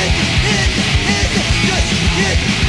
it, it, it, just it.